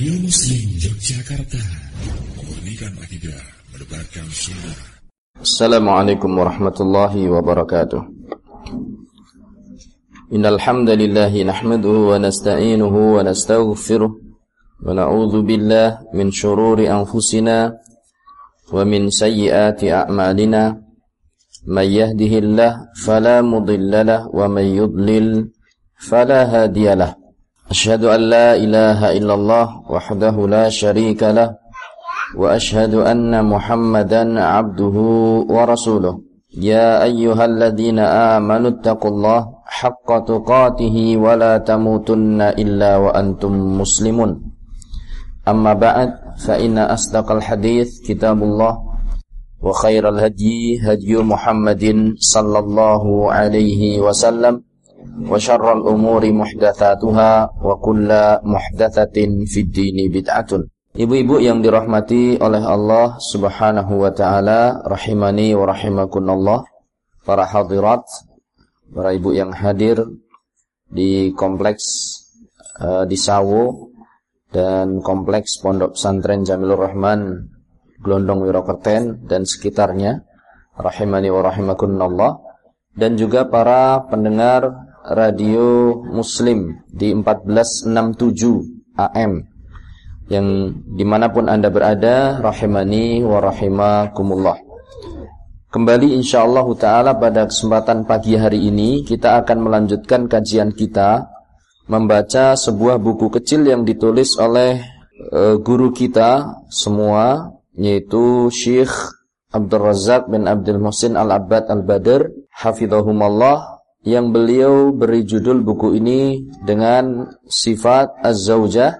Radio Muslim Yogyakarta. Memurnikan akidah Mendebarkan sunnah. Assalamualaikum warahmatullahi wabarakatuh. Innal hamdalillah nahmaduhu wa nasta'inuhu wa nastaghfiruh wa na'udzu billah min shururi anfusina wa min sayyiati a'malina. May yahdihillahu fala mudilla lahu wa may yudlil fala hadiyalah أشهد أن لا إله إلا الله وحده لا شريك له وأشهد أن محمدا عبده ورسوله. يا أيها الذين آمنوا اتقوا الله حق تقاته ولا تموتن إلا وأنتم مسلمون. أما بعد فإن أصدق الحديث كتاب الله وخير الهدي هدي محمد صلى الله عليه وسلم. Umuri muhdatsatuha wa kullu muhdatsatin fid dini bid'atun. Ibu-ibu yang dirahmati oleh Allah Subhanahu wa taala, rahimani wa rahimakunallah, para hadirat, para ibu yang hadir di kompleks uh, di Sawo dan kompleks Pondok Pesantren Jamilur Rahman Glondong Wirokerten dan sekitarnya, rahimani wa rahimakunallah dan juga para pendengar radio muslim di 1467 AM yang di mana pun anda berada rahimani wa rahimakumullah. Kembali insyaallah ta'ala pada kesempatan pagi hari ini kita akan melanjutkan kajian kita membaca sebuah buku kecil yang ditulis oleh uh, guru kita semua yaitu Syekh Abdul Razak bin Abdul Muhsin Al-Abbad Al-Badr Hafidhahumallah yang beliau beri judul buku ini dengan sifat az-zaujah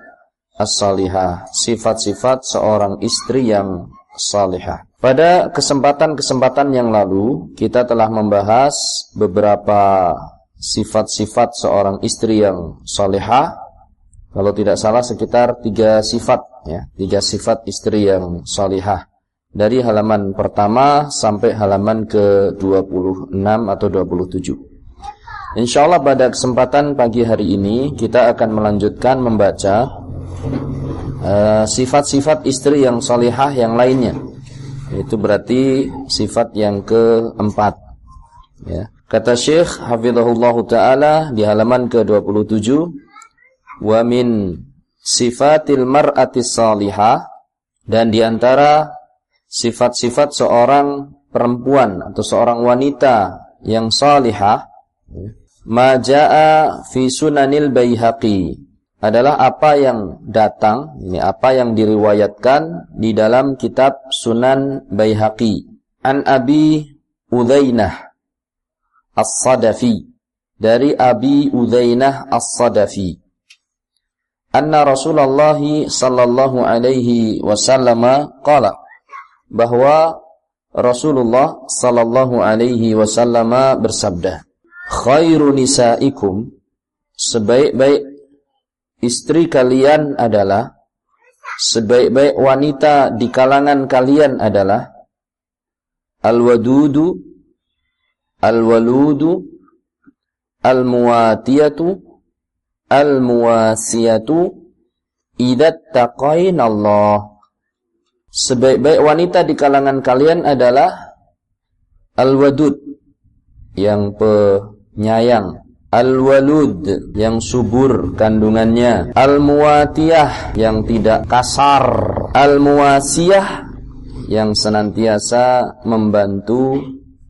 as-salihah, sifat-sifat seorang istri yang salihah. Pada kesempatan-kesempatan yang lalu kita telah membahas beberapa sifat-sifat seorang istri yang salihah. Kalau tidak salah sekitar tiga sifat ya, tiga sifat istri yang salihah. Dari halaman pertama sampai halaman ke-26 atau 27. Insyaallah pada kesempatan pagi hari ini kita akan melanjutkan membaca eh, sifat-sifat uh, istri yang salihah yang lainnya. Itu berarti sifat yang keempat. Ya. Kata Syekh Hafizahullah Ta'ala di halaman ke-27 Wa min sifatil mar'ati salihah Dan di antara sifat-sifat seorang perempuan atau seorang wanita yang salihah ya, Maja'a fi sunanil bayhaqi adalah apa yang datang, ini apa yang diriwayatkan di dalam kitab Sunan Baihaqi. An Abi Udzainah As-Sadafi dari Abi Udzainah As-Sadafi. Anna Rasulullah sallallahu alaihi wasallam qala bahwa Rasulullah sallallahu alaihi wasallam bersabda khairu nisaikum. Sebaik-baik istri kalian adalah sebaik-baik wanita di kalangan kalian adalah al-wadudu al-waludu al-muwatiyatu al-muwasiyatu idat taqain Allah sebaik-baik wanita di kalangan kalian adalah al-wadud yang pe nyayang. Al-walud yang subur kandungannya. Al-muwatiyah yang tidak kasar. Al-muwasiyah yang senantiasa membantu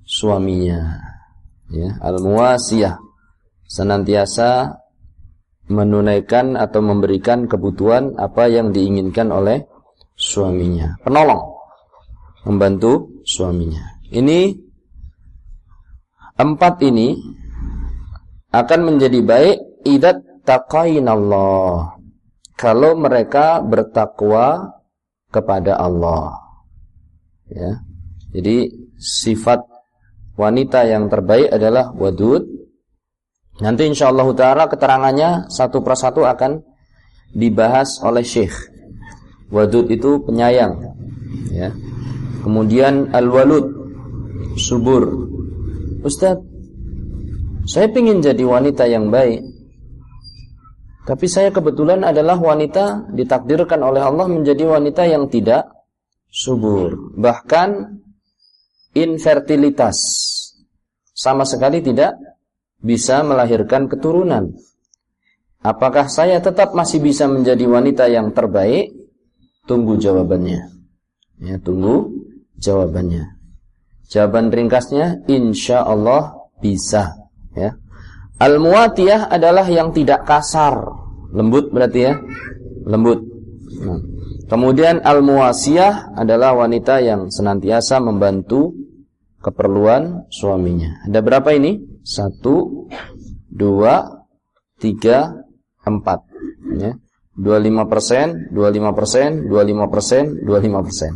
suaminya. Ya Al-muwasiyah senantiasa menunaikan atau memberikan kebutuhan apa yang diinginkan oleh suaminya. Penolong membantu suaminya. Ini empat ini akan menjadi baik idat taqainallah kalau mereka bertakwa kepada Allah. Ya. Jadi sifat wanita yang terbaik adalah wadud. Nanti insyaallah taala keterangannya satu persatu akan dibahas oleh Syekh. Wadud itu penyayang, ya. Kemudian al-walud subur. Ustaz, saya ingin jadi wanita yang baik. Tapi saya kebetulan adalah wanita ditakdirkan oleh Allah menjadi wanita yang tidak subur. Bahkan infertilitas. Sama sekali tidak bisa melahirkan keturunan. Apakah saya tetap masih bisa menjadi wanita yang terbaik? Tunggu jawabannya. Ya, tunggu jawabannya. Jawaban ringkasnya, insya Allah bisa. Ya. Al-muatiyah adalah yang tidak kasar. Lembut berarti ya. Lembut. Nah. Kemudian al-muasiyah adalah wanita yang senantiasa membantu keperluan suaminya. Ada berapa ini? Satu, dua, tiga, empat. Ya. 25 persen, 25 persen, 25 persen, 25 persen.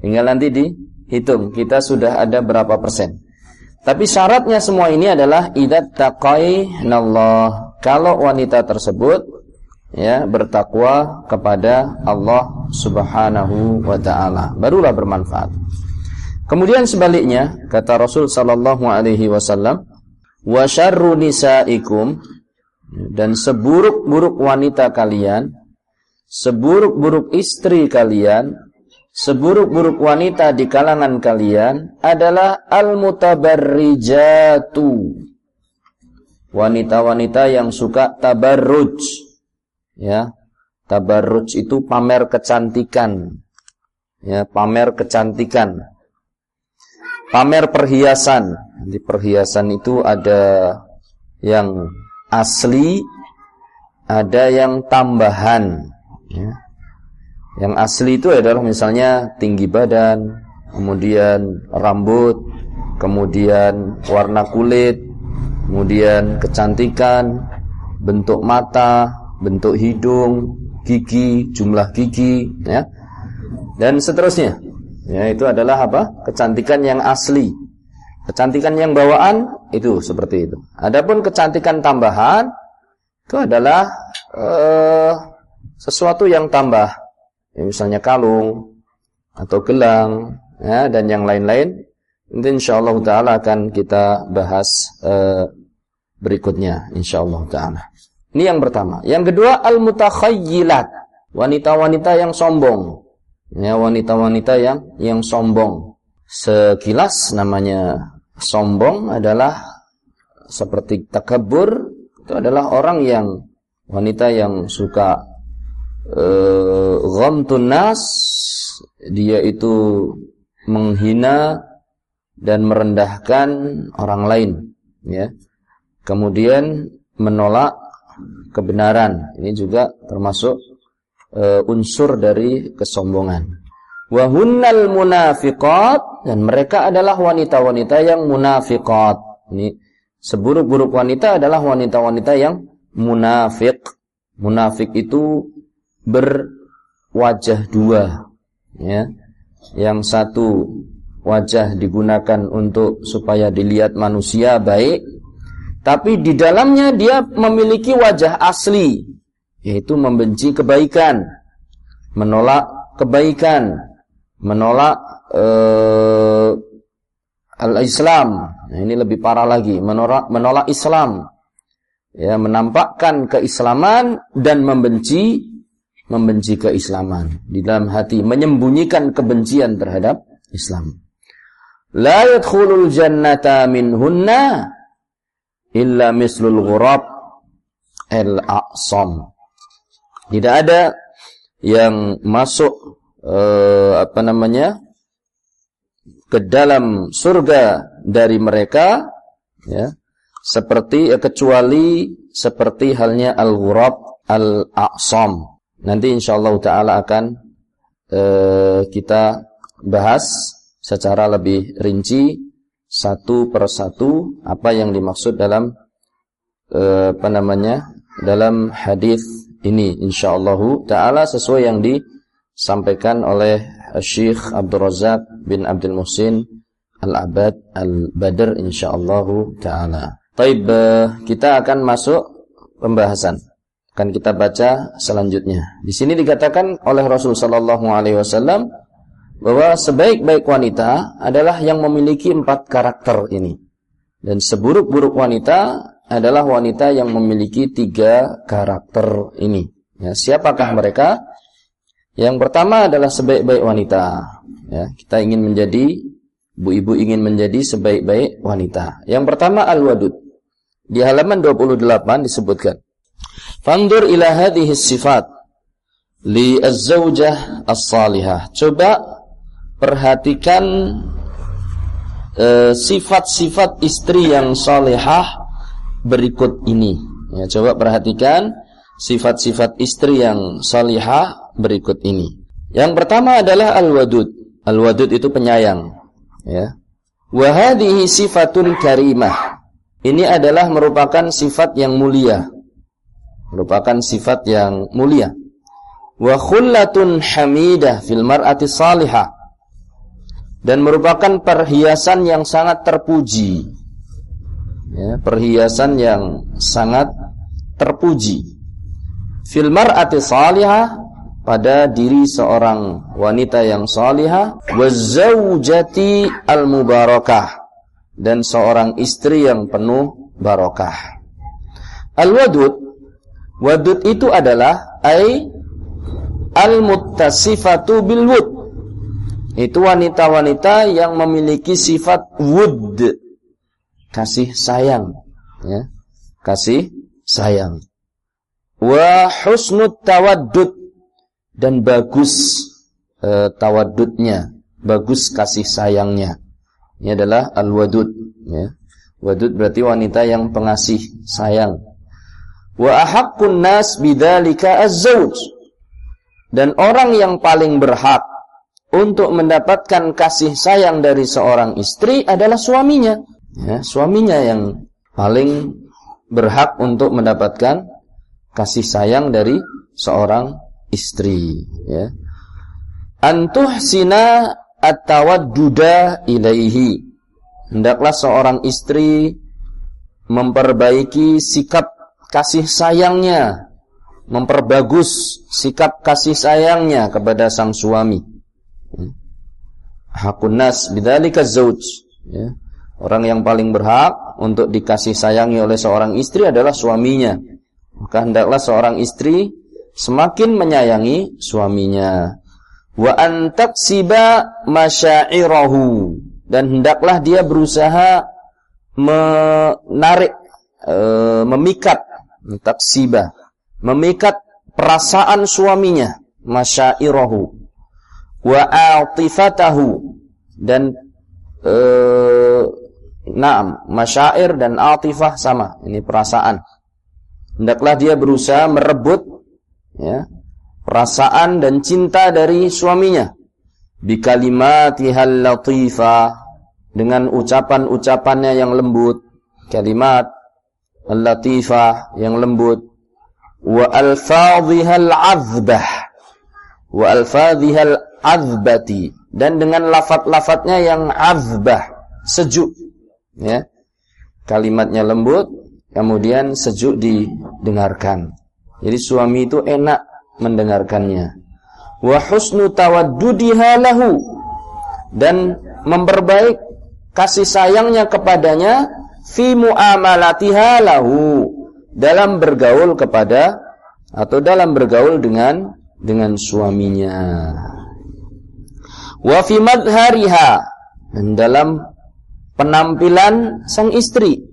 Tinggal nanti dihitung, kita sudah ada berapa persen. Tapi syaratnya semua ini adalah idat taqainallah. Kalau wanita tersebut ya bertakwa kepada Allah Subhanahu wa taala, barulah bermanfaat. Kemudian sebaliknya kata Rasul sallallahu alaihi wasallam, "Wa syarru nisaikum" dan seburuk-buruk wanita kalian, seburuk-buruk istri kalian seburuk-buruk wanita di kalangan kalian adalah al-mutabarrijatu. Wanita-wanita yang suka tabarruj. Ya. Tabarruj itu pamer kecantikan. Ya, pamer kecantikan. Pamer perhiasan. Di perhiasan itu ada yang asli, ada yang tambahan. Ya yang asli itu adalah misalnya tinggi badan, kemudian rambut, kemudian warna kulit, kemudian kecantikan, bentuk mata, bentuk hidung, gigi, jumlah gigi, ya. Dan seterusnya. Ya, itu adalah apa? Kecantikan yang asli. Kecantikan yang bawaan itu seperti itu. Adapun kecantikan tambahan itu adalah uh, sesuatu yang tambah ya, misalnya kalung atau gelang ya, dan yang lain-lain nanti insyaallah taala akan kita bahas uh, berikutnya insyaallah taala. Ini yang pertama. Yang kedua al-mutakhayyilat, wanita-wanita yang sombong. Ya, wanita-wanita yang yang sombong. Sekilas namanya sombong adalah seperti takabur itu adalah orang yang wanita yang suka uh, ghamtun nas dia itu menghina dan merendahkan orang lain ya. Kemudian menolak kebenaran. Ini juga termasuk uh, unsur dari kesombongan. Wahunnal munafiqat dan mereka adalah wanita-wanita yang munafiqat. Ini seburuk-buruk wanita adalah wanita-wanita yang munafik. Munafik itu berwajah dua ya. Yang satu wajah digunakan untuk supaya dilihat manusia baik tapi di dalamnya dia memiliki wajah asli yaitu membenci kebaikan menolak kebaikan menolak uh, al-Islam. Nah, ini lebih parah lagi menolak menolak Islam. Ya menampakkan keislaman dan membenci membenci keislaman. Di dalam hati menyembunyikan kebencian terhadap Islam. La yadkhulul jannata minhunna illa mislul ghurab al-a'sam tidak ada yang masuk uh, apa namanya ke dalam surga dari mereka ya seperti eh, kecuali seperti halnya al-ghurab al-a'sam Nanti insyaallah taala akan uh, kita bahas secara lebih rinci satu persatu apa yang dimaksud dalam uh, apa namanya dalam hadis ini insyaallah taala sesuai yang disampaikan oleh Syekh Abdul Razak bin Abdul Muhsin Al-Abad Al-Badr insyaallah taala. Baik, uh, kita akan masuk pembahasan akan kita baca selanjutnya. Di sini dikatakan oleh Rasul sallallahu alaihi wasallam bahwa sebaik-baik wanita adalah yang memiliki empat karakter ini. Dan seburuk-buruk wanita adalah wanita yang memiliki tiga karakter ini. Ya, siapakah mereka? Yang pertama adalah sebaik-baik wanita. Ya, kita ingin menjadi ibu-ibu ingin menjadi sebaik-baik wanita. Yang pertama al-wadud. Di halaman 28 disebutkan. Fandur ila hadhihi sifat li az-zawjah as-salihah. Coba perhatikan Eh, sifat-sifat e, istri yang salehah berikut ini. Ya, coba perhatikan sifat-sifat istri yang salihah berikut ini. Yang pertama adalah al-wadud. Al-wadud itu penyayang, ya. Wa sifatun karimah. Ini adalah merupakan sifat yang mulia. Merupakan sifat yang mulia. Wa khullatun hamidah fil mar'ati salihah dan merupakan perhiasan yang sangat terpuji. Ya, perhiasan yang sangat terpuji. Fil mar'ati salihah pada diri seorang wanita yang salihah wa zaujati al-mubarakah dan seorang istri yang penuh barokah. Al-wadud wadud itu adalah ai al-muttasifatu bil wud itu wanita-wanita yang memiliki sifat wud, kasih sayang, ya. Kasih sayang. Wa husnut tawaddud dan bagus e, tawaddudnya, bagus kasih sayangnya. Ini adalah al-wadud, ya. Wadud berarti wanita yang pengasih sayang. Wa ahaqqun nas bidzalika az-zauj. Dan orang yang paling berhak untuk mendapatkan kasih sayang dari seorang istri adalah suaminya. Ya, suaminya yang paling berhak untuk mendapatkan kasih sayang dari seorang istri. Ya. Antuh sina duda ilaihi. Hendaklah seorang istri memperbaiki sikap kasih sayangnya, memperbagus sikap kasih sayangnya kepada sang suami hakun nas bidzalika zauj ya. Orang yang paling berhak untuk dikasih sayangi oleh seorang istri adalah suaminya. Maka hendaklah seorang istri semakin menyayangi suaminya. Wa antaksiba masyairahu dan hendaklah dia berusaha menarik e, memikat taksiba memikat perasaan suaminya masyairahu. Wa atifatahu. Dan eh naam masyair dan atifah sama. Ini perasaan. Hendaklah dia berusaha merebut ya perasaan dan cinta dari suaminya. Bi kalimatihal dengan ucapan-ucapannya yang lembut. Kalimat al-latifah yang lembut wa alfadhihal azbah wa alfadhihal azbati dan dengan lafat-lafatnya yang azbah, sejuk. Ya. Kalimatnya lembut, kemudian sejuk didengarkan. Jadi suami itu enak mendengarkannya. Wa husnu tawaddudiha lahu dan memperbaik kasih sayangnya kepadanya fi muamalatiha lahu dalam bergaul kepada atau dalam bergaul dengan dengan suaminya wa fi madhariha dan dalam penampilan sang istri.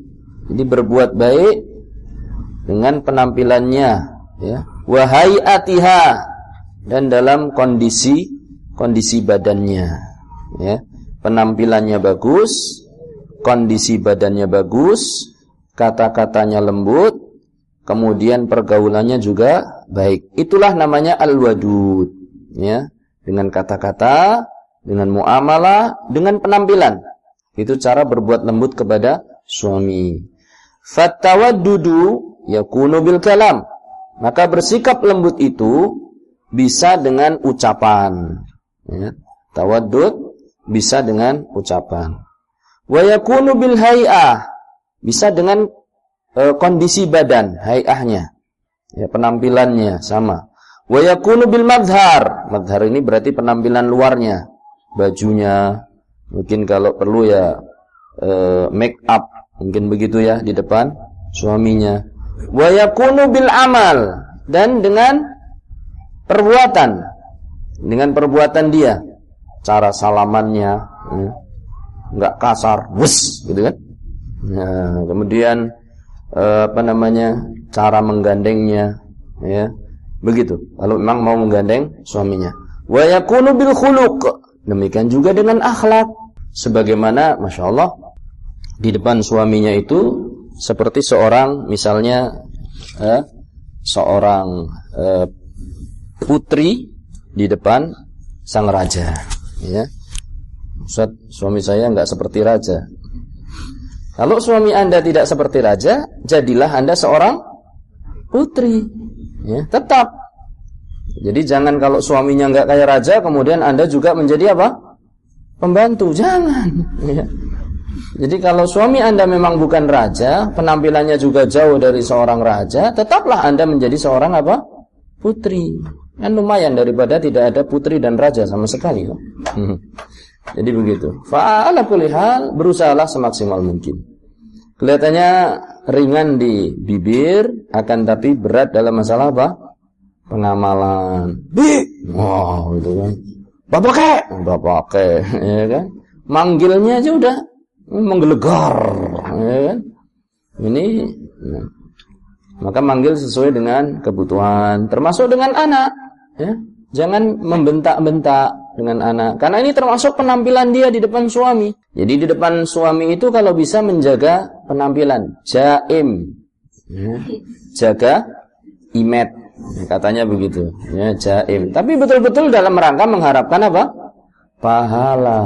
Jadi berbuat baik dengan penampilannya ya. Wa hayatiha dan dalam kondisi kondisi badannya ya. Penampilannya bagus, kondisi badannya bagus, kata-katanya lembut, kemudian pergaulannya juga baik. Itulah namanya al-wadud ya. Dengan kata-kata dengan muamalah, dengan penampilan. Itu cara berbuat lembut kepada suami. Fatawaddudu yakunu bil kalam. Maka bersikap lembut itu bisa dengan ucapan. Ya. Tawaddud bisa dengan ucapan. Wa yakunu bil hay'ah. Bisa dengan e, kondisi badan, hay'ahnya. Ya, penampilannya sama. Wa yakunu bil madhar. Madhar ini berarti penampilan luarnya bajunya, mungkin kalau perlu ya uh, make up, mungkin begitu ya di depan suaminya. Wa yakunu bil amal dan dengan perbuatan dengan perbuatan dia cara salamannya ya, nggak kasar. Wus gitu kan? Ya, kemudian eh, apa namanya cara menggandengnya ya. Begitu. Kalau memang mau menggandeng suaminya. Wa yakunu bil khuluq. Demikian juga dengan akhlak. Sebagaimana masya Allah di depan suaminya itu seperti seorang misalnya eh, seorang eh, putri di depan sang raja ya Ustaz, suami saya nggak seperti raja. Kalau suami Anda tidak seperti raja, jadilah Anda seorang putri. Ya, tetap. Jadi jangan kalau suaminya nggak kayak raja, kemudian Anda juga menjadi apa? Pembantu. Jangan. Ya. Jadi kalau suami Anda memang bukan raja, penampilannya juga jauh dari seorang raja, tetaplah Anda menjadi seorang apa? Putri. Kan lumayan daripada tidak ada putri dan raja sama sekali. Jadi begitu. Fa'ala kulli hal berusahalah semaksimal mungkin. Kelihatannya ringan di bibir akan tapi berat dalam masalah apa? Pengamalan. Bi. Wow, itu kan. Bapak ke? Bapak ke, ya kan? Manggilnya aja udah menggelegar, ya kan? Ini ya. maka manggil sesuai dengan kebutuhan, termasuk dengan anak, ya. Jangan membentak-bentak dengan anak. Karena ini termasuk penampilan dia di depan suami. Jadi di depan suami itu kalau bisa menjaga penampilan. Jaim. Ya. Jaga imet. Katanya begitu. Ya, jaim. Tapi betul-betul dalam rangka mengharapkan apa? Pahala.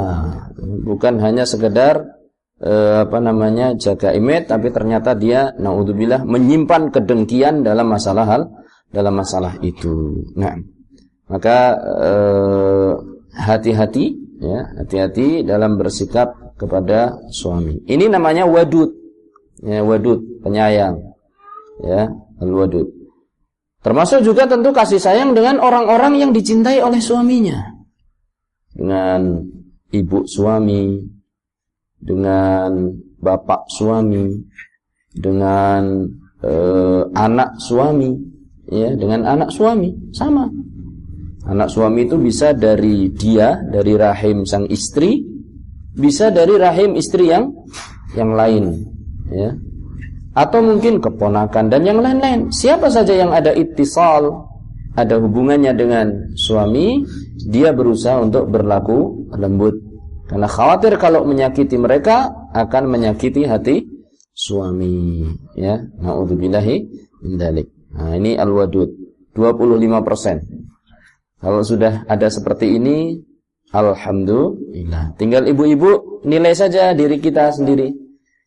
Bukan hanya sekedar eh, apa namanya jaga imet tapi ternyata dia naudzubillah menyimpan kedengkian dalam masalah hal dalam masalah itu. Nah, maka eh, hati-hati ya, hati-hati dalam bersikap kepada suami. Ini namanya wadud. Ya, wadud, penyayang. Ya, al-wadud. Termasuk juga tentu kasih sayang dengan orang-orang yang dicintai oleh suaminya. Dengan ibu suami, dengan bapak suami, dengan eh, anak suami, ya, dengan anak suami, sama. Anak suami itu bisa dari dia, dari rahim sang istri, bisa dari rahim istri yang yang lain, ya. Atau mungkin keponakan dan yang lain-lain. Siapa saja yang ada ittisal, ada hubungannya dengan suami, dia berusaha untuk berlaku lembut. Karena khawatir kalau menyakiti mereka akan menyakiti hati suami, ya. Nauzubillahi min Nah, ini al-wadud 25%. Kalau sudah ada seperti ini, alhamdulillah. Tinggal ibu-ibu nilai saja diri kita sendiri.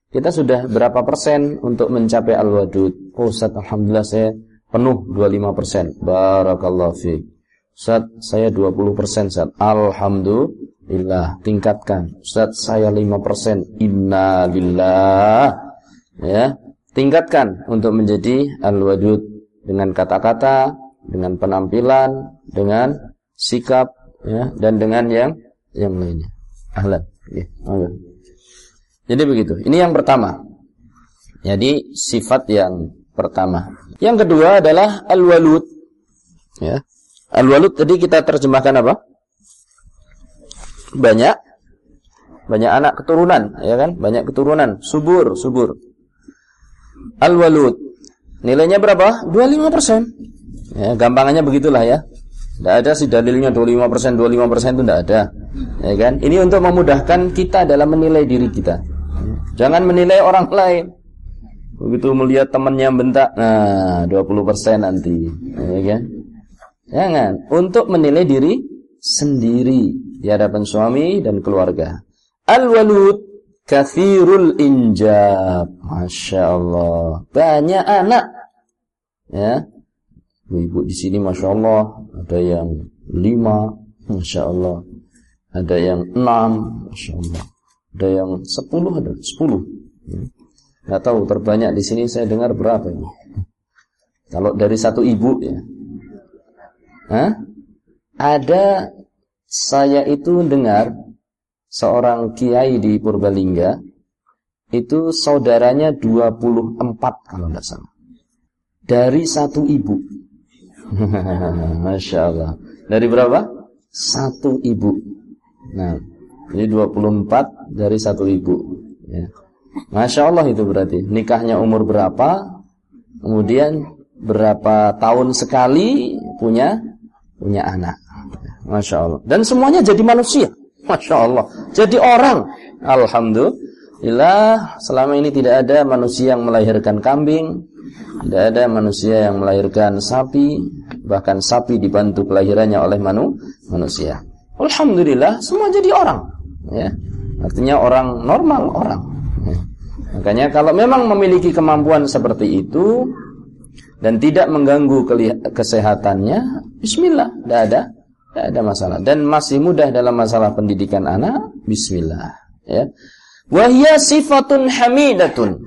Kita sudah berapa persen untuk mencapai al-wadud? Oh, Ustaz, alhamdulillah saya penuh 25 persen. Barakallahu fiik. Ustaz, saya 20 persen, Ustaz. Alhamdulillah. Tingkatkan. Ustaz, saya 5 persen. Innalillah. Ya. Tingkatkan untuk menjadi al-wadud dengan kata-kata, dengan penampilan, dengan sikap ya dan dengan yang yang lainnya. Ahlan. Ya, Jadi begitu. Ini yang pertama. Jadi sifat yang pertama. Yang kedua adalah al-walud. Ya. Al-walud tadi kita terjemahkan apa? Banyak banyak anak keturunan, ya kan? Banyak keturunan, subur, subur. Al-walud. Nilainya berapa? 25%. Ya, gampangannya begitulah ya. Tidak ada sih dalilnya 25%, 25% itu tidak ada. Ya kan? Ini untuk memudahkan kita dalam menilai diri kita. Jangan menilai orang lain. Begitu melihat temannya bentak, nah 20% nanti. Ya kan? Jangan. Untuk menilai diri sendiri di hadapan suami dan keluarga. Al-walud kathirul injab. Masya Allah. Banyak anak. Ya, Ibu di sini Masya Allah ada yang lima, Masya Allah. Ada yang enam, Masya Allah. Ada yang sepuluh, ada sepuluh. Nggak tahu terbanyak di sini saya dengar berapa ini. Kalau dari satu ibu ya. Hah? Ada saya itu dengar seorang kiai di Purbalingga itu saudaranya 24 kalau tidak salah. Dari satu ibu. Masya Allah. Dari berapa? Satu ibu. Nah, ini 24 dari satu ibu. Ya. Masya Allah itu berarti. Nikahnya umur berapa? Kemudian berapa tahun sekali punya punya anak. Masya Allah. Dan semuanya jadi manusia. Masya Allah. Jadi orang. Alhamdulillah. Selama ini tidak ada manusia yang melahirkan kambing. Tidak ada manusia yang melahirkan sapi. Bahkan sapi dibantu kelahirannya oleh manu, manusia. Alhamdulillah. Semua jadi orang. Ya. Artinya orang normal, orang. Ya. Makanya kalau memang memiliki kemampuan seperti itu dan tidak mengganggu kesehatannya, bismillah, tidak ada tidak ada masalah. Dan masih mudah dalam masalah pendidikan anak, bismillah, ya. Wahia sifatun hamidatun.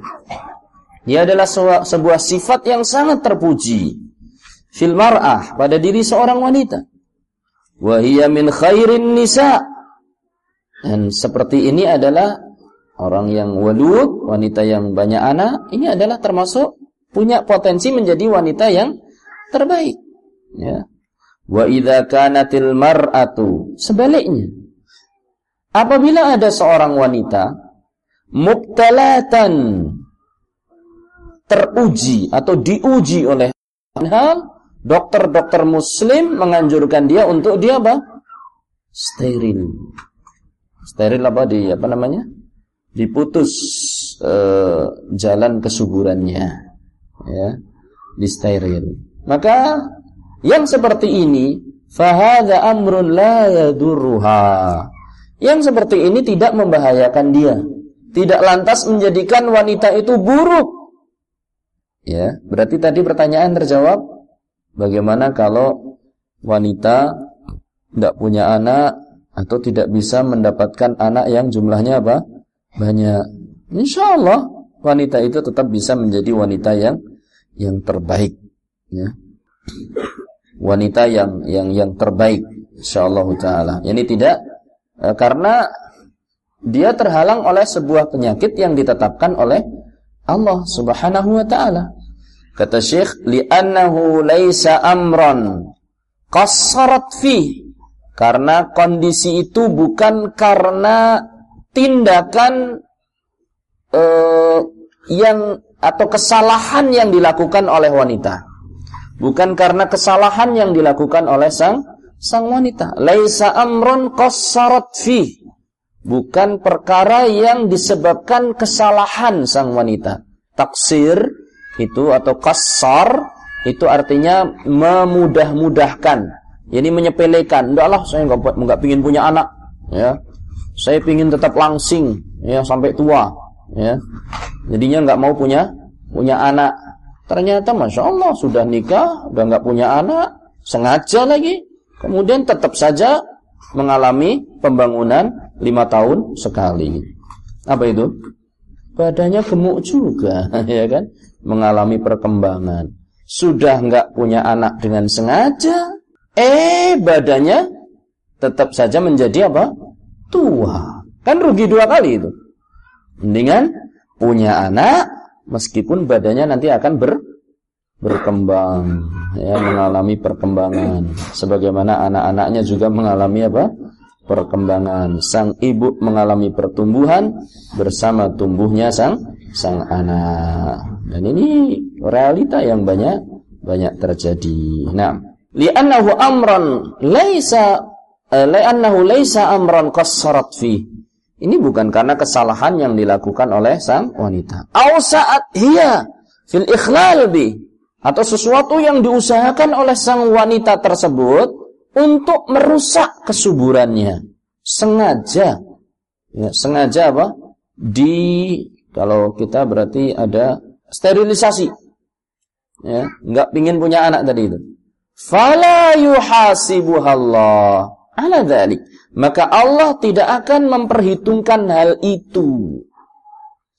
Dia adalah sebuah sifat yang sangat terpuji fil mar'ah pada diri seorang wanita. Wahia min khairin nisa. Dan seperti ini adalah orang yang walud, wanita yang banyak anak, ini adalah termasuk punya potensi menjadi wanita yang terbaik. Ya. Wa idza kanatil mar'atu sebaliknya. Apabila ada seorang wanita mubtalatan teruji atau diuji oleh hal dokter-dokter muslim menganjurkan dia untuk dia apa? steril. Steril apa di apa namanya? Diputus uh, jalan kesuburannya ya disteril maka yang seperti ini fahadha amrun la yadurruha yang seperti ini tidak membahayakan dia tidak lantas menjadikan wanita itu buruk ya berarti tadi pertanyaan terjawab bagaimana kalau wanita tidak punya anak atau tidak bisa mendapatkan anak yang jumlahnya apa banyak insya Allah wanita itu tetap bisa menjadi wanita yang yang terbaik ya. Wanita yang yang yang terbaik insyaallah taala. Ini tidak e, karena dia terhalang oleh sebuah penyakit yang ditetapkan oleh Allah Subhanahu wa taala. Kata Syekh, "Li'annahu laisa amran qassarat fi." Karena kondisi itu bukan karena tindakan uh, yang atau kesalahan yang dilakukan oleh wanita. Bukan karena kesalahan yang dilakukan oleh sang sang wanita. Laisa amrun qassarat fi. Bukan perkara yang disebabkan kesalahan sang wanita. Taksir itu atau kasar itu artinya memudah-mudahkan. Ini menyepelekan. Enggaklah saya enggak enggak punya anak, ya. Saya pingin tetap langsing ya sampai tua ya jadinya nggak mau punya punya anak ternyata masya Allah sudah nikah udah nggak punya anak sengaja lagi kemudian tetap saja mengalami pembangunan lima tahun sekali. Apa itu? Badannya gemuk juga ya kan? Mengalami perkembangan. Sudah nggak punya anak dengan sengaja eh badannya tetap saja menjadi apa? Tua. Kan rugi dua kali itu. Mendingan punya anak meskipun badannya nanti akan ber, berkembang ya mengalami perkembangan. Sebagaimana anak-anaknya juga mengalami apa? Perkembangan. Sang ibu mengalami pertumbuhan bersama tumbuhnya sang sang anak. Dan ini realita yang banyak banyak terjadi. Nah, li'annahu amran laisa eh, li'annahu laisa amran qassarat fi ini bukan karena kesalahan yang dilakukan oleh sang wanita. Au saat hiya fil ikhlal bi atau sesuatu yang diusahakan oleh sang wanita tersebut untuk merusak kesuburannya. Sengaja. Ya, sengaja apa? Di kalau kita berarti ada sterilisasi. Ya, enggak pingin punya anak tadi itu. Fala yuhasibuhallah ala dzalik maka Allah tidak akan memperhitungkan hal itu.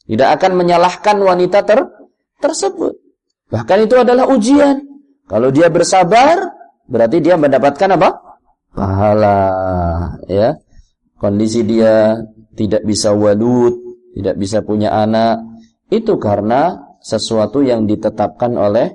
Tidak akan menyalahkan wanita ter tersebut. Bahkan itu adalah ujian. Kalau dia bersabar, berarti dia mendapatkan apa? Pahala, ya. Kondisi dia tidak bisa walud, tidak bisa punya anak itu karena sesuatu yang ditetapkan oleh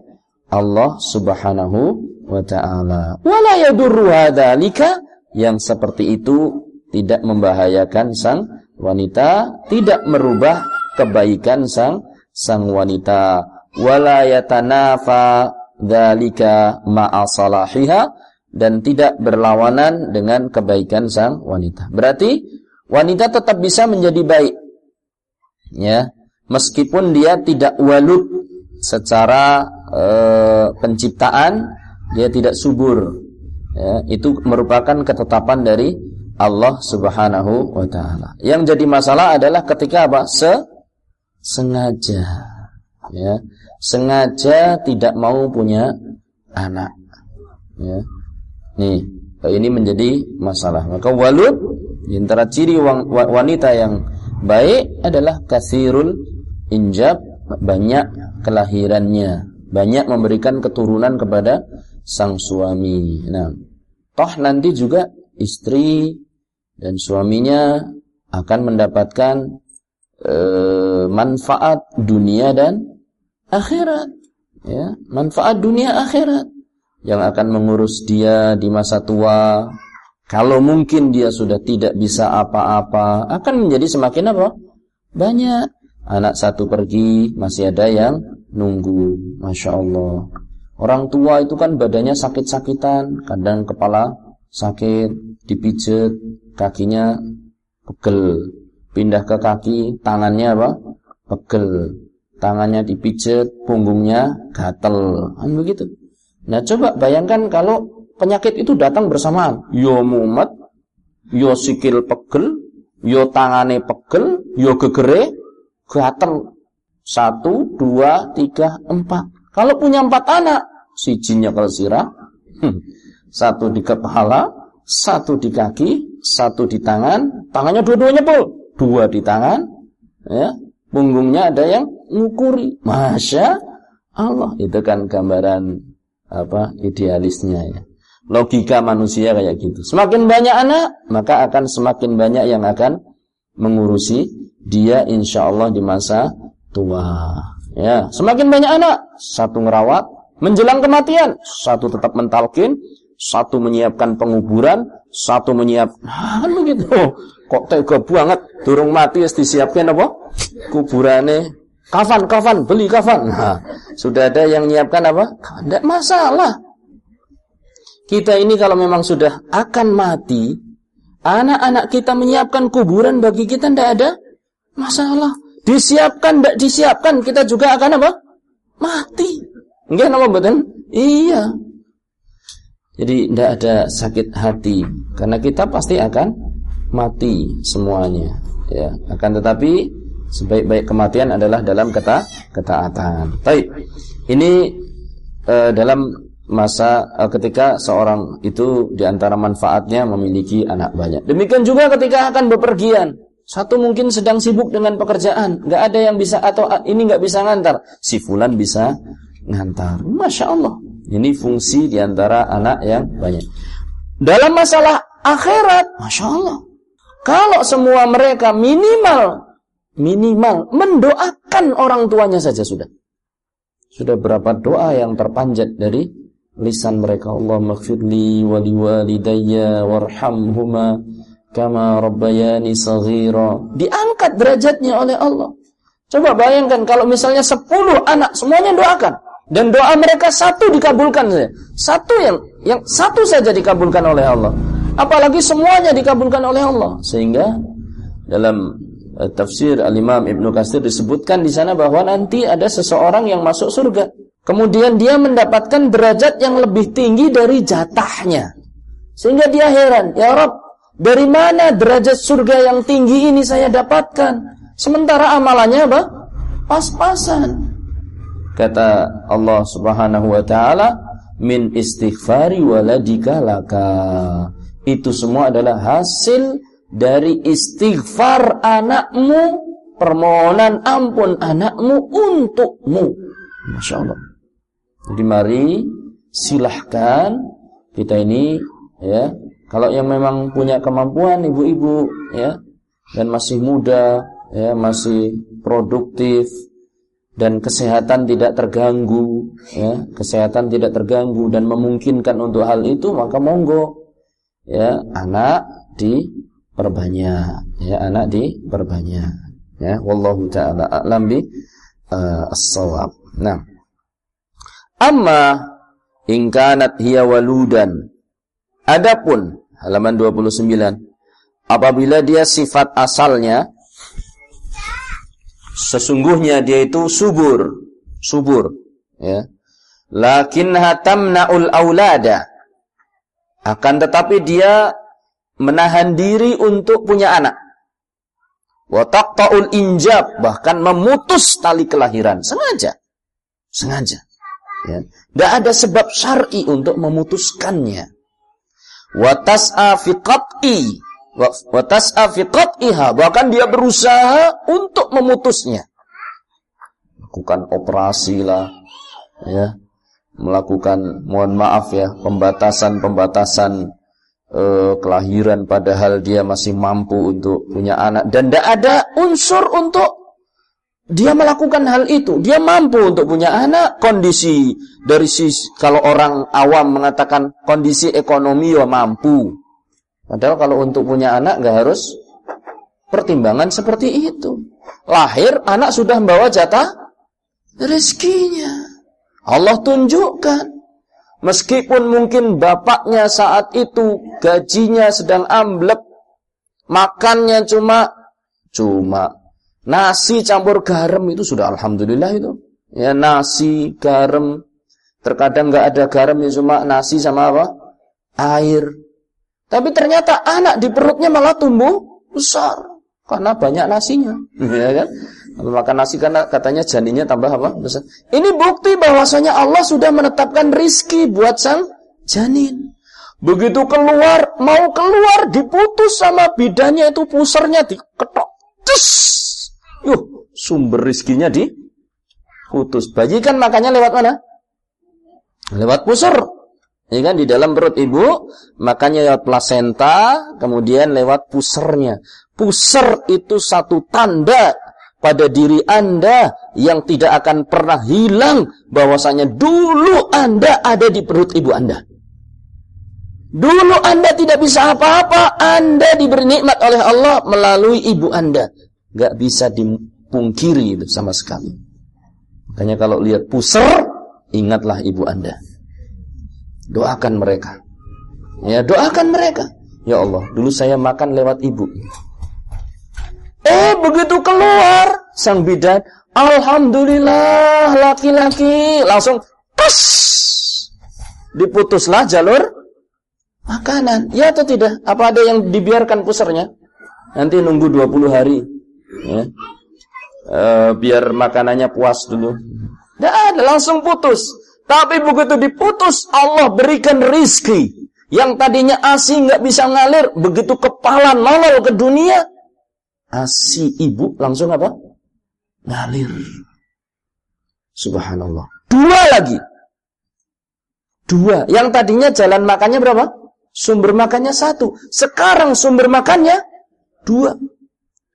Allah Subhanahu wa taala. Wala yadurru hadzalika yang seperti itu tidak membahayakan sang wanita, tidak merubah kebaikan sang sang wanita. Wala yatanafa dzalika ma'a salahiha dan tidak berlawanan dengan kebaikan sang wanita. Berarti wanita tetap bisa menjadi baik. Ya, meskipun dia tidak walud secara e, penciptaan, dia tidak subur. Ya, itu merupakan ketetapan dari Allah Subhanahu wa taala. Yang jadi masalah adalah ketika apa? Se sengaja. Ya, sengaja tidak mau punya anak. Ya. Nih, ini menjadi masalah. Maka walud antara ciri wanita yang baik adalah kasirul injab, banyak kelahirannya, banyak memberikan keturunan kepada sang suami. Nah, toh nanti juga istri dan suaminya akan mendapatkan e, manfaat dunia dan akhirat. Ya, manfaat dunia akhirat yang akan mengurus dia di masa tua. Kalau mungkin dia sudah tidak bisa apa-apa, akan menjadi semakin apa? Banyak. Anak satu pergi, masih ada yang nunggu. Masya Allah. Orang tua itu kan badannya sakit-sakitan, kadang kepala sakit, dipijet, kakinya pegel. Pindah ke kaki, tangannya apa? Pegel. Tangannya dipijet, punggungnya gatel. Kan begitu. Nah coba bayangkan kalau penyakit itu datang bersamaan. Yo mumet, yo sikil pegel, yo tangane pegel, yo gegere, gatel. Satu, dua, tiga, empat. Kalau punya empat anak, si jinnya sirah, hmm. satu di kepala, satu di kaki, satu di tangan, tangannya dua-duanya pul, dua di tangan, ya, punggungnya ada yang ngukuri. Masya Allah, itu kan gambaran apa idealisnya ya. Logika manusia kayak gitu. Semakin banyak anak, maka akan semakin banyak yang akan mengurusi dia insya Allah di masa tua. Ya, semakin banyak anak, satu ngerawat, menjelang kematian, satu tetap mentalkin, satu menyiapkan penguburan, satu menyiap, begitu. Oh, kok tega banget, durung mati harus disiapkan apa? Kuburannya Kafan, kafan, beli kafan. Nah, sudah ada yang menyiapkan apa? Tidak masalah. Kita ini kalau memang sudah akan mati, anak-anak kita menyiapkan kuburan bagi kita tidak ada masalah. Disiapkan, tidak disiapkan, kita juga akan apa? Mati. Enggak nama betul? Iya. Jadi tidak ada sakit hati karena kita pasti akan mati semuanya. Ya, akan tetapi Sebaik-baik kematian adalah dalam kata ketaatan. Baik. Ini uh, dalam masa uh, ketika seorang itu di antara manfaatnya memiliki anak banyak. Demikian juga ketika akan bepergian. Satu mungkin sedang sibuk dengan pekerjaan, nggak ada yang bisa atau ini nggak bisa ngantar. Si fulan bisa ngantar. Masya Allah. Ini fungsi di antara anak yang banyak. Dalam masalah akhirat, masya Allah. Kalau semua mereka minimal minimal mendoakan orang tuanya saja sudah. Sudah berapa doa yang terpanjat dari lisan mereka Allah maghfirli wa liwalidayya warhamhuma kama rabbayani saghira. Diangkat derajatnya oleh Allah. Coba bayangkan kalau misalnya 10 anak semuanya doakan dan doa mereka satu dikabulkan saja. Satu yang yang satu saja dikabulkan oleh Allah. Apalagi semuanya dikabulkan oleh Allah. Sehingga dalam tafsir Al-Imam Ibnu Katsir disebutkan di sana bahwa nanti ada seseorang yang masuk surga. Kemudian dia mendapatkan derajat yang lebih tinggi dari jatahnya. Sehingga dia heran, "Ya Rob, dari mana derajat surga yang tinggi ini saya dapatkan? Sementara amalannya apa? Pas-pasan." Kata Allah Subhanahu wa taala, "Min istighfari waladika laka." Itu semua adalah hasil dari istighfar anakmu, permohonan ampun anakmu untukmu. Masya Allah. Jadi mari silahkan kita ini ya kalau yang memang punya kemampuan ibu-ibu ya dan masih muda ya masih produktif dan kesehatan tidak terganggu ya kesehatan tidak terganggu dan memungkinkan untuk hal itu maka monggo ya anak diperbanyak ya anak diperbanyak ya wallahu taala a'lam bi uh, as-shawab nah amma in kanat hiya waludan adapun halaman 29 apabila dia sifat asalnya sesungguhnya dia itu subur, subur, ya. Lakinha tamna'ul aulada. Akan tetapi dia menahan diri untuk punya anak. Wa taqta'ul injab, bahkan memutus tali kelahiran sengaja. Sengaja. Ya. Tidak ada sebab syar'i untuk memutuskannya. Wa tas'a fi qat'i Watas'a bahkan dia berusaha untuk memutusnya. Lakukan operasi lah, ya. Melakukan, mohon maaf ya, pembatasan-pembatasan eh, kelahiran padahal dia masih mampu untuk punya anak dan tidak ada unsur untuk dia melakukan hal itu. Dia mampu untuk punya anak. Kondisi dari sisi kalau orang awam mengatakan kondisi ekonomi ya mampu. Padahal kalau untuk punya anak nggak harus pertimbangan seperti itu. Lahir anak sudah membawa jatah rezekinya. Allah tunjukkan. Meskipun mungkin bapaknya saat itu gajinya sedang amblek, makannya cuma cuma nasi campur garam itu sudah alhamdulillah itu. Ya nasi, garam. Terkadang nggak ada garam ya cuma nasi sama apa? Air. Tapi ternyata anak di perutnya malah tumbuh besar karena banyak nasinya, ya kan? Makan nasi karena katanya janinnya tambah apa? Besar. Ini bukti bahwasanya Allah sudah menetapkan rizki buat sang janin. Begitu keluar, mau keluar diputus sama bidannya itu pusarnya diketok. Cus! Yuh, sumber rizkinya diputus. Bayi kan makannya lewat mana? Lewat pusar. Ya kan di dalam perut ibu, makanya lewat plasenta, kemudian lewat pusernya. Puser itu satu tanda pada diri Anda yang tidak akan pernah hilang bahwasanya dulu Anda ada di perut ibu Anda. Dulu Anda tidak bisa apa-apa, Anda diberi nikmat oleh Allah melalui ibu Anda. Gak bisa dipungkiri sama sekali. Makanya kalau lihat puser, ingatlah ibu Anda. Doakan mereka. Ya, doakan mereka. Ya Allah, dulu saya makan lewat ibu. Eh, begitu keluar sang bidan, alhamdulillah laki-laki langsung tes diputuslah jalur makanan. Ya atau tidak? Apa ada yang dibiarkan pusarnya? Nanti nunggu 20 hari. Ya. E, biar makanannya puas dulu. Tidak ada, langsung putus. Tapi begitu diputus, Allah berikan rizki. Yang tadinya asi nggak bisa ngalir, begitu kepala nongol ke dunia, asi ibu langsung apa? Ngalir. Subhanallah. Dua lagi. Dua. Yang tadinya jalan makannya berapa? Sumber makannya satu. Sekarang sumber makannya dua.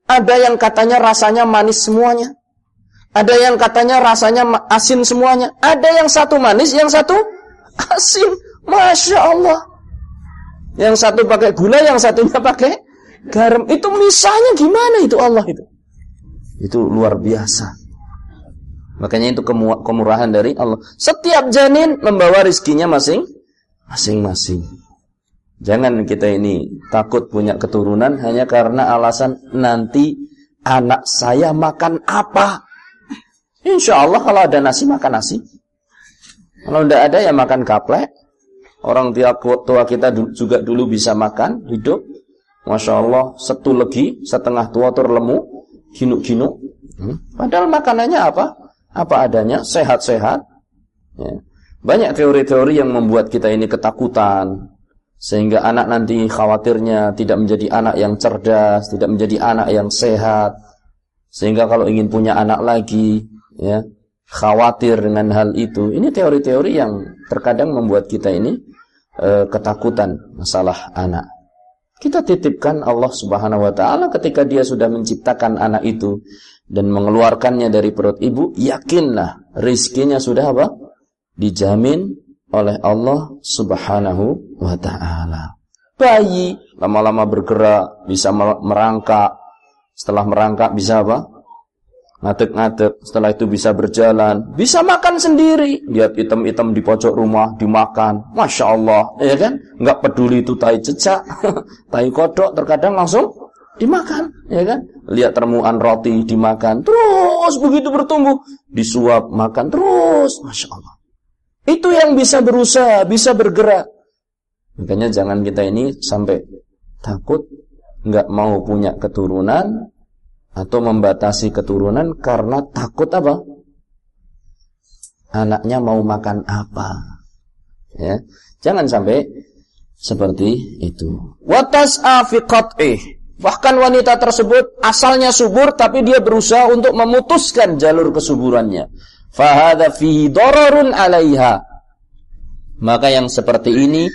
Ada yang katanya rasanya manis semuanya. Ada yang katanya rasanya asin semuanya. Ada yang satu manis, yang satu asin. Masya Allah. Yang satu pakai gula, yang satunya pakai garam. Itu misalnya gimana itu Allah itu? Itu luar biasa. Makanya itu kemurahan dari Allah. Setiap janin membawa rizkinya masing masing-masing. Jangan kita ini takut punya keturunan hanya karena alasan nanti anak saya makan apa. Insya Allah kalau ada nasi makan nasi. Kalau tidak ada ya makan kaplek. Orang tua kita juga dulu bisa makan hidup. Masya Allah setu legi setengah tua terlemu ginu-ginu. Hmm. Padahal makanannya apa? Apa adanya sehat-sehat. Ya. Banyak teori-teori yang membuat kita ini ketakutan sehingga anak nanti khawatirnya tidak menjadi anak yang cerdas, tidak menjadi anak yang sehat. Sehingga kalau ingin punya anak lagi, ya khawatir dengan hal itu. Ini teori-teori yang terkadang membuat kita ini e, ketakutan masalah anak. Kita titipkan Allah Subhanahu wa taala ketika dia sudah menciptakan anak itu dan mengeluarkannya dari perut ibu, yakinlah rizkinya sudah apa? Dijamin oleh Allah Subhanahu wa taala. Bayi lama-lama bergerak, bisa merangkak. Setelah merangkak bisa apa? Ngadek-ngadek, setelah itu bisa berjalan, bisa makan sendiri. Lihat item-item di pojok rumah, dimakan. Masya Allah, ya kan? Nggak peduli itu tai cecak, tai kodok, terkadang langsung dimakan, ya kan? Lihat termuan roti, dimakan. Terus begitu bertumbuh, disuap, makan terus. Masya Allah. Itu yang bisa berusaha, bisa bergerak. Makanya jangan kita ini sampai takut nggak mau punya keturunan atau membatasi keturunan karena takut apa? Anaknya mau makan apa? Ya, jangan sampai seperti itu. Watas eh. Bahkan wanita tersebut asalnya subur tapi dia berusaha untuk memutuskan jalur kesuburannya. Fahada fihi dororun alaiha. Maka yang seperti ini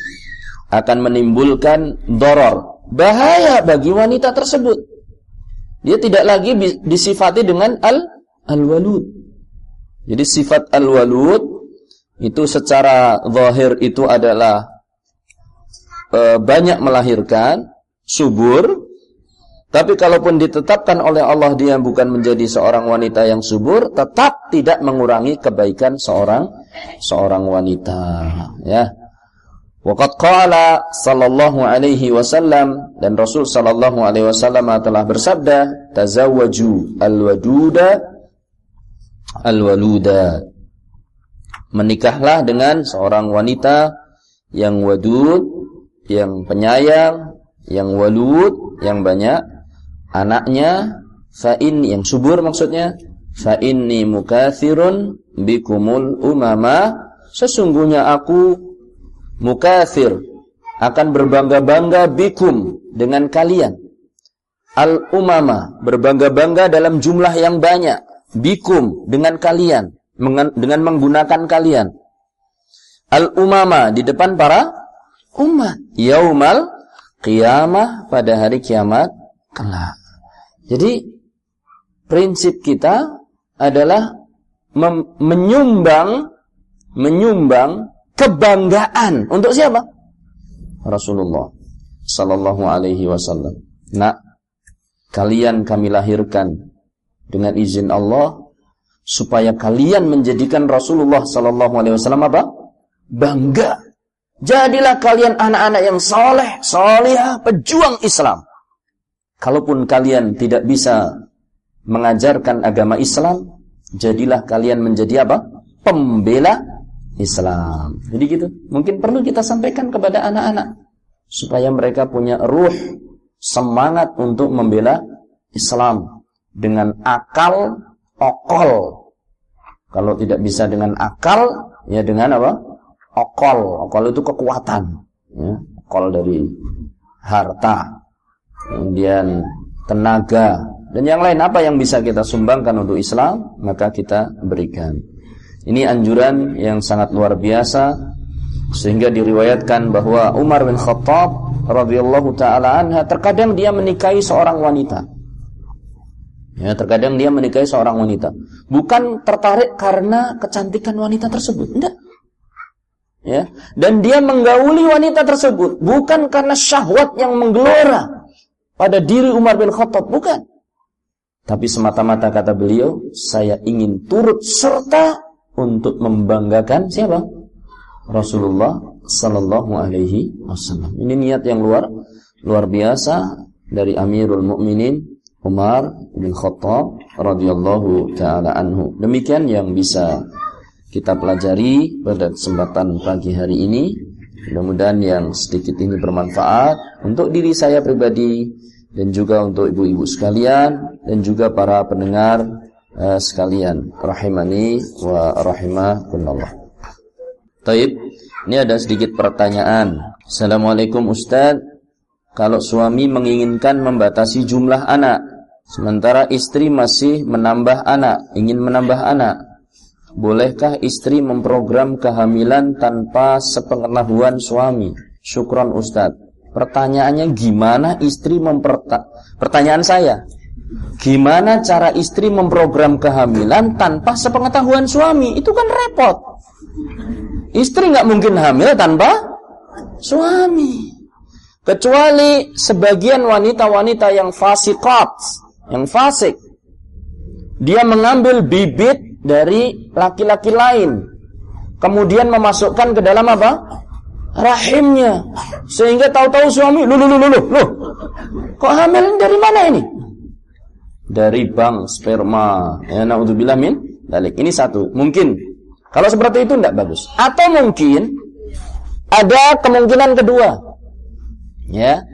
akan menimbulkan doror, bahaya bagi wanita tersebut. Dia tidak lagi disifati dengan al al-walud. Jadi sifat al-walud itu secara zahir itu adalah e, banyak melahirkan, subur. Tapi kalaupun ditetapkan oleh Allah dia bukan menjadi seorang wanita yang subur, tetap tidak mengurangi kebaikan seorang seorang wanita, ya. Waqad qala sallallahu alaihi wasallam dan Rasul sallallahu alaihi wasallam telah bersabda, "Tazawwaju al-waduda al-waluda." Menikahlah dengan seorang wanita yang wadud, yang penyayang, yang walud, yang banyak anaknya, fa yang subur maksudnya, fa inni mukathirun bikumul umama, sesungguhnya aku mukathir akan berbangga-bangga bikum dengan kalian. Al-umama berbangga-bangga dalam jumlah yang banyak. Bikum dengan kalian. Dengan menggunakan kalian. Al-umama di depan para umat. Yaumal qiyamah pada hari kiamat kelak. Jadi prinsip kita adalah menyumbang menyumbang kebanggaan untuk siapa? Rasulullah sallallahu alaihi wasallam. Nak, kalian kami lahirkan dengan izin Allah supaya kalian menjadikan Rasulullah sallallahu alaihi wasallam apa? Bangga. Jadilah kalian anak-anak yang soleh, soleh, pejuang Islam. Kalaupun kalian tidak bisa mengajarkan agama Islam, jadilah kalian menjadi apa? Pembela Islam. Jadi gitu. Mungkin perlu kita sampaikan kepada anak-anak supaya mereka punya ruh semangat untuk membela Islam dengan akal okol. Kalau tidak bisa dengan akal, ya dengan apa? Okol. Okol itu kekuatan. Ya. Okol dari harta, kemudian tenaga, dan yang lain apa yang bisa kita sumbangkan untuk Islam, maka kita berikan. Ini anjuran yang sangat luar biasa sehingga diriwayatkan bahwa Umar bin Khattab radhiyallahu taala anha terkadang dia menikahi seorang wanita. Ya, terkadang dia menikahi seorang wanita. Bukan tertarik karena kecantikan wanita tersebut, enggak. Ya, dan dia menggauli wanita tersebut bukan karena syahwat yang menggelora pada diri Umar bin Khattab, bukan. Tapi semata-mata kata beliau, saya ingin turut serta untuk membanggakan siapa? Rasulullah sallallahu alaihi wasallam. Ini niat yang luar luar biasa dari Amirul Mukminin Umar bin Khattab radhiyallahu taala anhu. Demikian yang bisa kita pelajari pada kesempatan pagi hari ini. Mudah-mudahan yang sedikit ini bermanfaat untuk diri saya pribadi dan juga untuk ibu-ibu sekalian dan juga para pendengar uh, sekalian rahimani wa rahimakumullah. Taib, ini ada sedikit pertanyaan. Assalamualaikum Ustaz. Kalau suami menginginkan membatasi jumlah anak, sementara istri masih menambah anak, ingin menambah anak, bolehkah istri memprogram kehamilan tanpa sepengetahuan suami? Syukron Ustaz. Pertanyaannya gimana istri memperta Pertanyaan saya, gimana cara istri memprogram kehamilan tanpa sepengetahuan suami? Itu kan repot. Istri nggak mungkin hamil tanpa suami. Kecuali sebagian wanita-wanita yang fasikat, yang fasik. Dia mengambil bibit dari laki-laki lain. Kemudian memasukkan ke dalam apa? rahimnya sehingga tahu-tahu suami lu lu lu lu lu kok hamil dari mana ini dari bank sperma. Ya naudzubillah min dalik. Ini satu. Mungkin. Kalau seperti itu tidak bagus. Atau mungkin ada kemungkinan kedua. Ya.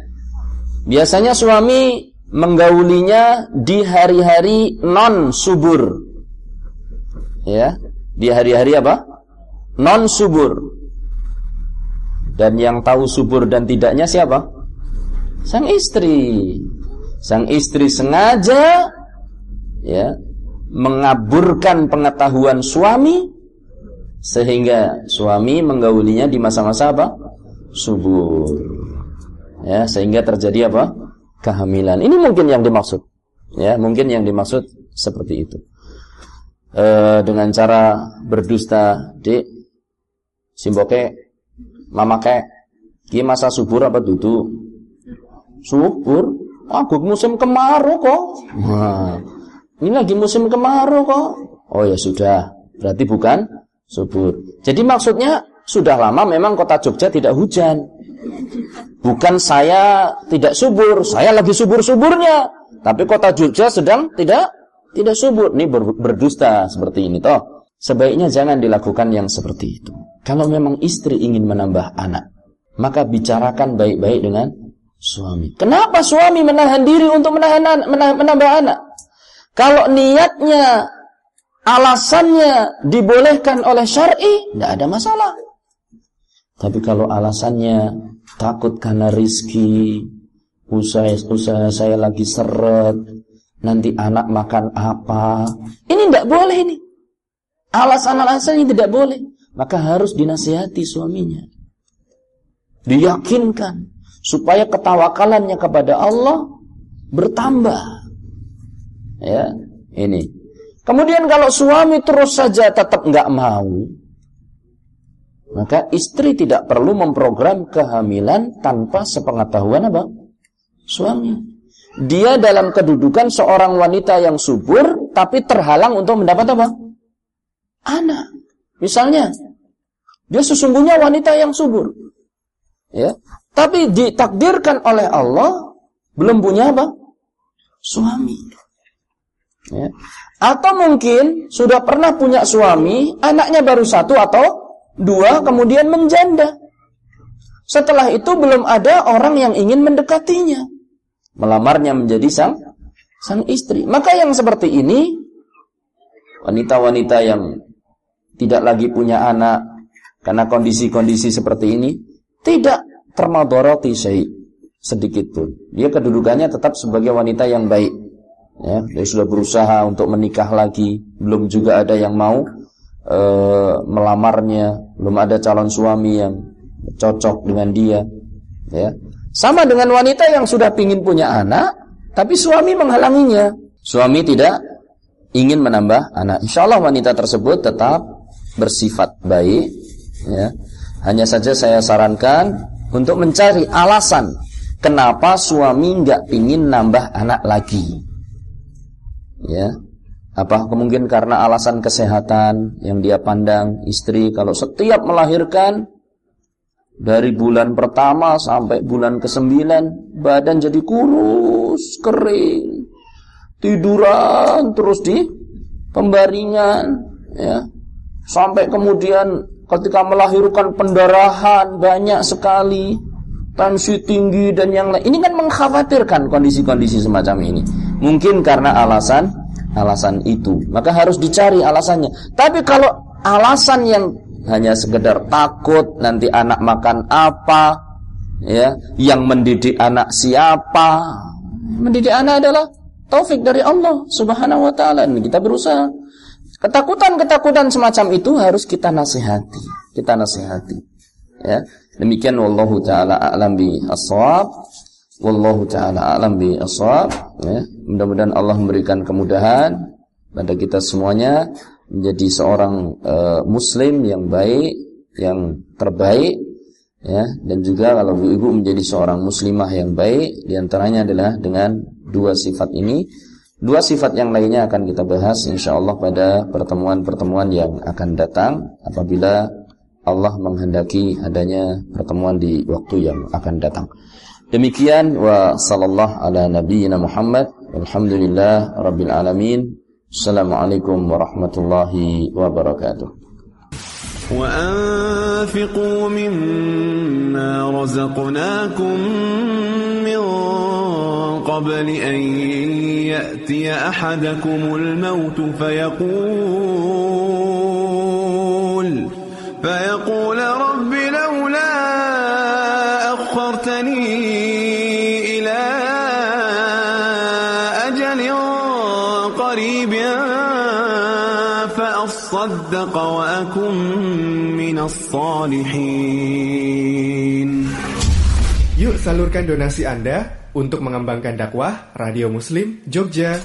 Biasanya suami menggaulinya di hari-hari non subur ya. Di hari-hari apa? Non subur dan yang tahu subur dan tidaknya siapa? Sang istri. Sang istri sengaja ya mengaburkan pengetahuan suami sehingga suami menggaulinya di masa-masa apa? subur. Ya, sehingga terjadi apa? kehamilan. Ini mungkin yang dimaksud. Ya, mungkin yang dimaksud seperti itu. E, dengan cara berdusta, Dik, Simboke Mama kek, ki masa subur apa dudu? Subur? Aku musim kemarau kok. Wah, ini lagi musim kemarau kok. Oh ya sudah, berarti bukan subur. Jadi maksudnya sudah lama memang kota Jogja tidak hujan. Bukan saya tidak subur, saya lagi subur-suburnya. Tapi kota Jogja sedang tidak tidak subur. Ini berdusta seperti ini toh. Sebaiknya jangan dilakukan yang seperti itu. Kalau memang istri ingin menambah anak, maka bicarakan baik-baik dengan suami. Kenapa suami menahan diri untuk menahan anak, menambah anak? Kalau niatnya, alasannya dibolehkan oleh syar'i, tidak ada masalah. Tapi kalau alasannya takut karena rizki, usaha, usaha saya lagi seret, nanti anak makan apa, ini tidak boleh ini. Alasan-alasan yang tidak boleh maka harus dinasihati suaminya. Diyakinkan supaya ketawakalannya kepada Allah bertambah. Ya, ini. Kemudian kalau suami terus saja tetap nggak mau, maka istri tidak perlu memprogram kehamilan tanpa sepengetahuan apa? Suami. Dia dalam kedudukan seorang wanita yang subur tapi terhalang untuk mendapat apa? Anak. Misalnya, dia sesungguhnya wanita yang subur. Ya. Tapi ditakdirkan oleh Allah belum punya apa? Suami. Ya. Atau mungkin sudah pernah punya suami, anaknya baru satu atau dua, kemudian menjanda. Setelah itu belum ada orang yang ingin mendekatinya. Melamarnya menjadi sang sang istri. Maka yang seperti ini, wanita-wanita yang tidak lagi punya anak, karena kondisi-kondisi seperti ini tidak termadoroti syai sedikit pun. Dia kedudukannya tetap sebagai wanita yang baik. Ya, dia sudah berusaha untuk menikah lagi, belum juga ada yang mau e, melamarnya, belum ada calon suami yang cocok dengan dia. Ya. Sama dengan wanita yang sudah pingin punya anak, tapi suami menghalanginya. Suami tidak ingin menambah anak. Insya Allah wanita tersebut tetap bersifat baik, ya. Hanya saja saya sarankan untuk mencari alasan kenapa suami nggak pingin nambah anak lagi. Ya. Apa kemungkinan karena alasan kesehatan yang dia pandang istri kalau setiap melahirkan dari bulan pertama sampai bulan ke-9 badan jadi kurus, kering. Tiduran terus di pembaringan ya. Sampai kemudian ketika melahirkan pendarahan banyak sekali, tensi tinggi dan yang lain. Ini kan mengkhawatirkan kondisi-kondisi semacam ini. Mungkin karena alasan alasan itu. Maka harus dicari alasannya. Tapi kalau alasan yang hanya sekedar takut nanti anak makan apa, ya, yang mendidik anak siapa? Mendidik anak adalah taufik dari Allah Subhanahu wa taala. Kita berusaha Ketakutan-ketakutan semacam itu harus kita nasihati, kita nasihati. Ya. Demikian wallahu taala a'lam bi ashab. Wallahu taala a'lam bi ashab. Ya, mudah-mudahan Allah memberikan kemudahan pada kita semuanya menjadi seorang uh, muslim yang baik, yang terbaik ya dan juga kalau ibu-ibu menjadi seorang muslimah yang baik di antaranya adalah dengan dua sifat ini Dua sifat yang lainnya akan kita bahas insya Allah pada pertemuan-pertemuan yang akan datang apabila Allah menghendaki adanya pertemuan di waktu yang akan datang. Demikian wa sallallahu ala nabiyyina Muhammad alhamdulillah rabbil alamin. Assalamualaikum warahmatullahi wabarakatuh. وَأَنفِقُوا مِمَّا رَزَقْنَاكُم قبل أن يأتي أحدكم الموت فيقول فيقول رب لولا أخرتني إلى أجل قريب فأصدق وأكن Yuk salurkan donasi Anda untuk mengembangkan dakwah Radio Muslim Jogja.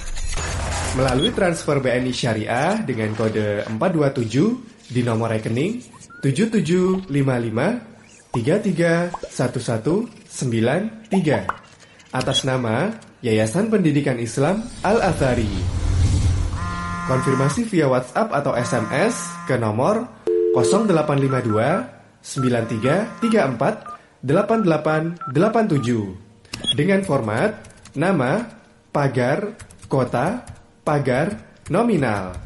Melalui transfer BNI Syariah dengan kode 427 di nomor rekening 7755 331193 atas nama Yayasan Pendidikan Islam Al-Azhari. Konfirmasi via WhatsApp atau SMS ke nomor 0852 9334 8887 dengan format nama, pagar, kota, pagar, nominal.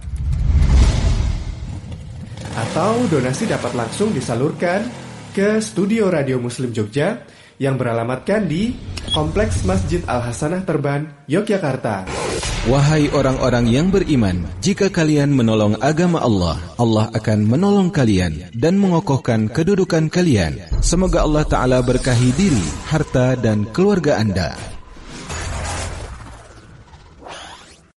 Atau donasi dapat langsung disalurkan ke Studio Radio Muslim Jogja yang beralamatkan di Kompleks Masjid Al-Hasanah Terban, Yogyakarta. Wahai orang-orang yang beriman, jika kalian menolong agama Allah, Allah akan menolong kalian dan mengokohkan kedudukan kalian. Semoga Allah Ta'ala berkahi diri, harta, dan keluarga Anda.